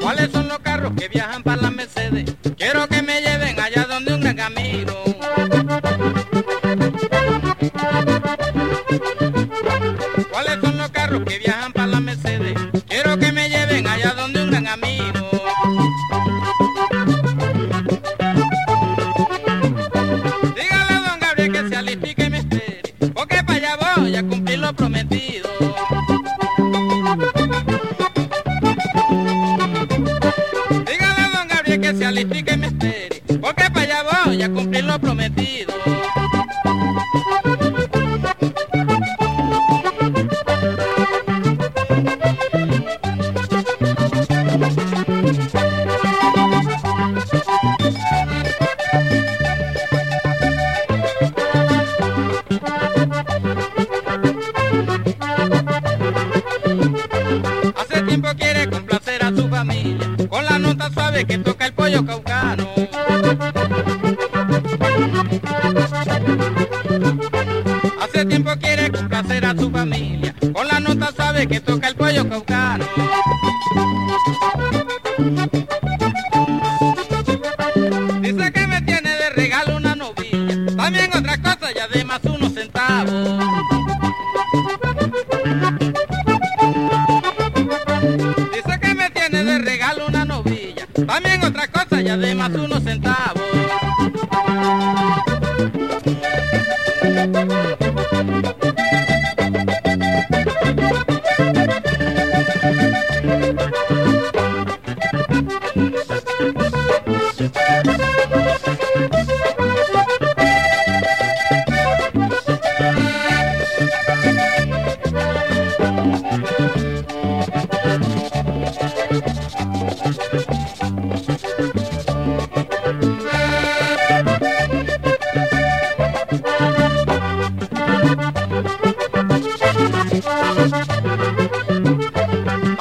¿Cuáles son los carros que viajan para la Mercedes? Quiero que carros que viajan para la Mercedes? Quiero que me lleven allá donde un gran amigo. Dígale a don Gabriel que se aliste y que me espere, porque para allá voy a cumplir lo prometido. Dígale a don Gabriel que se aliste y que me espere, porque para allá voy a cumplir lo prometido. Tiempo quiere complacer a su familia, con la nota suave que toca el pollo caucano. Hace tiempo quiere complacer a su familia, con la nota suave que toca el pollo caucano. Dice que me tiene de regalo una novilla, también otra cosa y además unos centavos. También otra cosa y además unos centavos.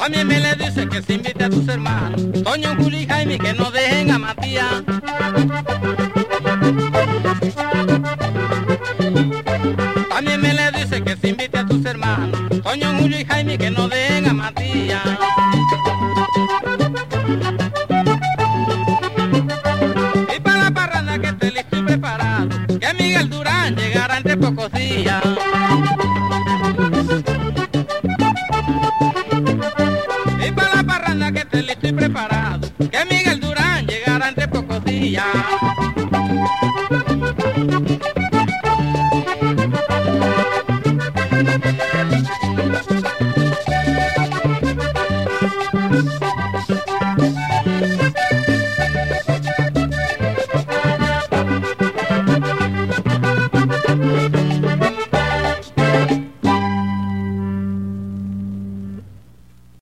También me le dice que se invite a sus hermanos, Toño, Juli y Jaime, que no dejen a Matías. También me le dice que se invite a tus hermanos, Toño, Julio y Jaime, que no dejen a Matías. Y para la parranda que esté listo y preparado, que Miguel Durán llegará entre pocos días. Yeah.